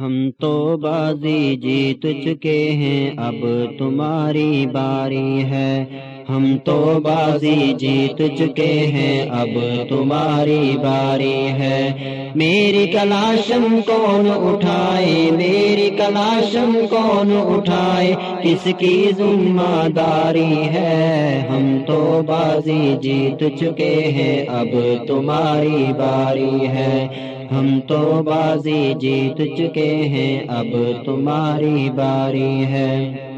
ہم تو بازی جیت چکے ہیں، اب تمہاری باری ہے۔ ہم تو بازی جیت چکے ہیں، اب تمہاری باری ہے۔ میری کلاشم کون اٹھائے؟ میری کلاشم کون اٹھائے؟ کس کی ذمہ داری ہے؟ ہم تو بازی جیت چکے ہیں، اب تمہاری باری ہے۔ ہم تو بازی جیت چکے ہیں اب تمہاری باری ہے۔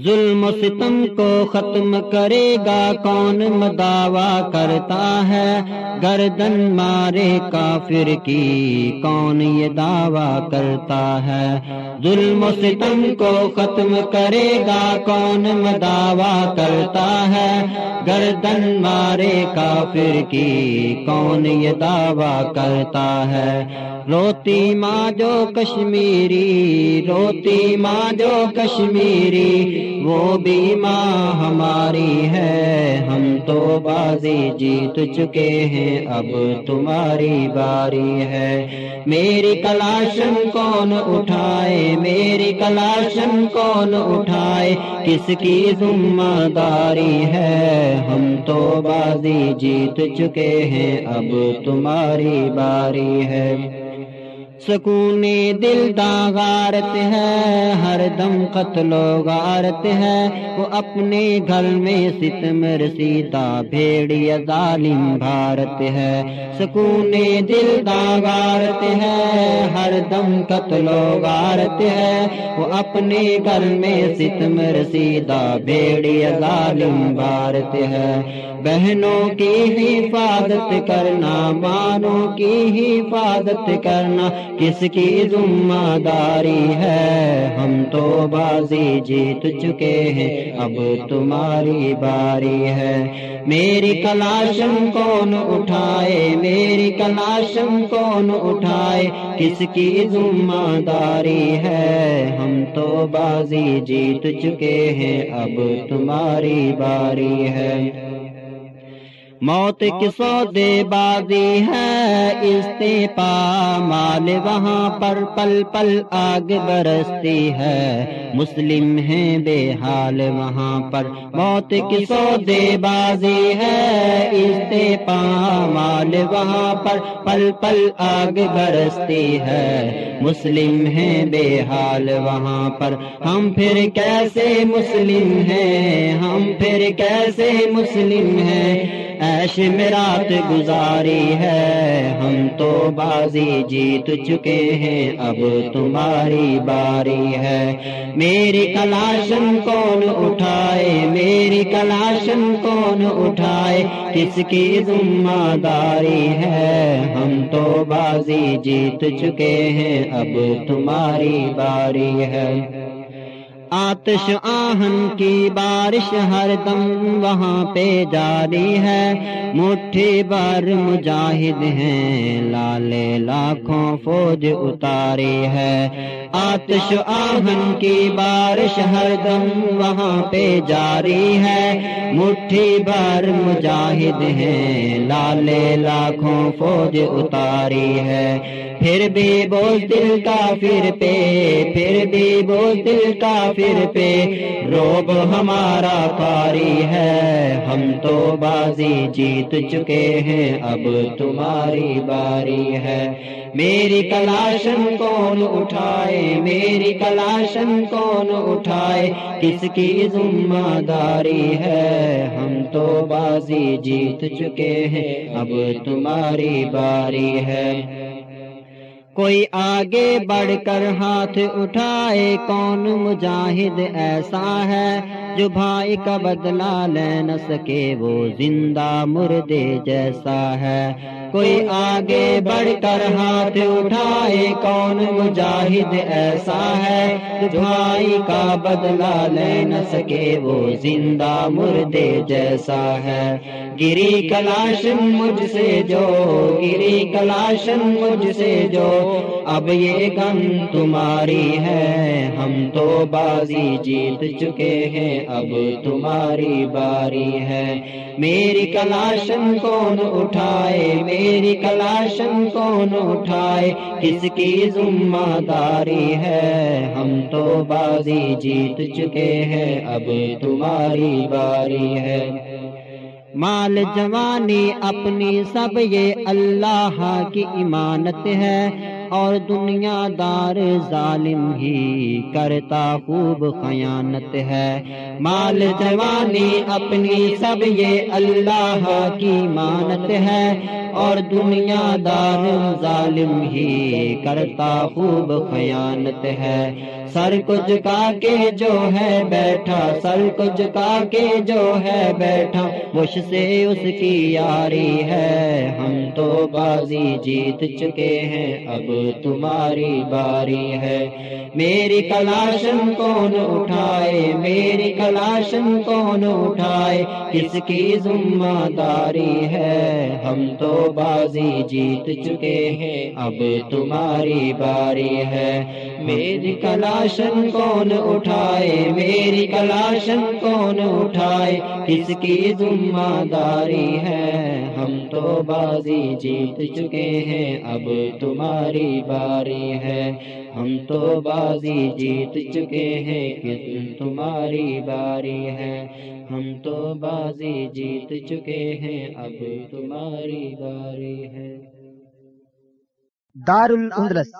ظلم و ستم کو ختم کرے گا، کون مداوا کرتا ہے؟ گردن مارے کافر کی، کون یہ دعویٰ کرتا ہے؟ ظلم و ستم کو ختم کرے گا، کون مداوا کرتا ہے؟ گردن مارے کافر کی، کون یہ دعویٰ کرتا ہے؟ روتی ماں جو کشمیری، روتی ماں جو کشمیری وہ بھی ماں ہماری ہے۔ ہم تو بازی جیت چکے ہیں، اب تمہاری باری ہے۔ میری کلاشن کون اٹھائے؟ میری کلاشن کون اٹھائے؟ کس کی ذمہ داری ہے؟ ہم تو بازی جیت چکے ہیں، اب تمہاری باری ہے۔ سکون دل داغارت ہے، ہر دم قتل و غارت ہے۔ وہ اپنے گھر میں ستم رسیدہ بھیڑی ظالم بھارت ہے۔ سکون دل داغارت ہے، ہر دم قتل و غارت ہے۔ وہ اپنے گھر میں ستم رسیدہ بھیڑی ظالم بھارت ہے۔ بہنوں کی حفاظت کرنا مانوں کی حفاظت کرنا کس کی ذمہ داری ہے۔ ہم تو بازی جیت چکے ہیں۔ اب تمہاری باری ہے۔ میری کلاشم کون اٹھائے؟ میری کلاشم کون اٹھائے؟ کس کی ذمہ داری ہے؟ ہم تو بازی جیت چکے ہیں۔ اب تمہاری باری ہے۔ موت کی سودے بازی ہے استفا مال وہاں پر پل پل آگ برستی ہے۔ مسلم ہیں بے حال وہاں پر، موت کی سودے بازی ہے۔ استفا مال وہاں پر پل پل آگ برستی ہے۔ مسلم ہیں بے حال وہاں پر، ہم پھر کیسے مسلم ہیں؟ ہم پھر کیسے مسلم ہیں؟ ایش رات گزاری ہے۔ ہم تو بازی جیت چکے ہیں، اب تمہاری باری ہے۔ میری کلاشن کون اٹھائے؟ میری کلاشن کون اٹھائے؟ کس کی ذمہ داری ہے؟ ہم تو بازی جیت چکے ہیں، اب تمہاری باری ہے۔ آتش آہن کی بارش ہر دم وہاں پہ جاری ہے۔ مٹھی بار مجاہد ہیں، لالے لاکھوں فوج اتاری ہے۔ آتش آہن کی بارش ہر دم وہاں پہ جاری ہے۔ مٹھی بار مجاہد ہیں، لالے لاکھوں فوج اتاری ہے۔ پھر بھی بوجھ دل کافر پہ، پھر بھی بوجھ دل کافر پہ روب ہمارا کاری ہے۔ ہم تو بازی جیت چکے ہیں۔ اب تمہاری باری ہے۔ میری کلاشن کون اٹھائے؟ میری کلاشن کون اٹھائے؟ کس کی ذمہ داری ہے؟ ہم تو بازی جیت چکے ہیں۔ اب تمہاری باری ہے۔ کوئی آگے بڑھ کر ہاتھ اٹھائے، کون مجاہد ایسا ہے جو بھائی کا بدلہ لے نہ سکے؟ وہ زندہ مردے جیسا ہے۔ کوئی آگے بڑھ کر ہاتھ اٹھائے، کون مجاہد ایسا ہے جو بھائی کا بدلہ لے نہ سکے؟ وہ زندہ مردے جیسا ہے۔ گری کلاشن مجھ سے جو، گری کلاشن مجھ سے جو اب یہ گن تمہاری ہے۔ ہم تو بازی جیت چکے ہیں۔ اب تمہاری باری ہے۔ میری کلاشن کون اٹھائے؟ میری کلاشن کون اٹھائے؟ کس کی ذمہ داری ہے؟ ہم تو بازی جیت چکے ہیں۔ اب تمہاری باری ہے۔ مال جوانی اپنی سب، یہ اللہ کی امانت ہے اور دنیا دار ظالم ہی کرتا خوب خیانت ہے۔ مال جوانی اپنی سب، یہ اللہ کی امانت ہے۔ اور دنیا دار ظالم ہی کرتا خوب خیانت ہے۔ سر کو جھکا کے جو ہے بیٹھا، سر کو جھکا کے جو ہے بیٹھا، مجھ سے اس کی یاری ہے۔ ہم تو بازی جیت چکے ہیں، اب تمہاری باری ہے۔ میری کلاشن کون اٹھائے؟ میری کلاشن کون اٹھائے؟ کس کی ذمہ داری ہے؟ ہم تو بازی جیت چکے ہیں۔ اب تمہاری باری ہے۔ میری کلاشن کون اٹھائے؟ میری کلاشن کون اٹھائے؟ کس کی ذمہ داری ہے؟ ہم تو بازی جیت چکے ہیں۔ اب تمہاری باری ہے۔ ہم تو بازی جیت چکے ہیں۔ کس تمہاری باری ہے؟ ہم تو بازی جیت چکے ہیں۔ اب تمہاری باری دار الاندلس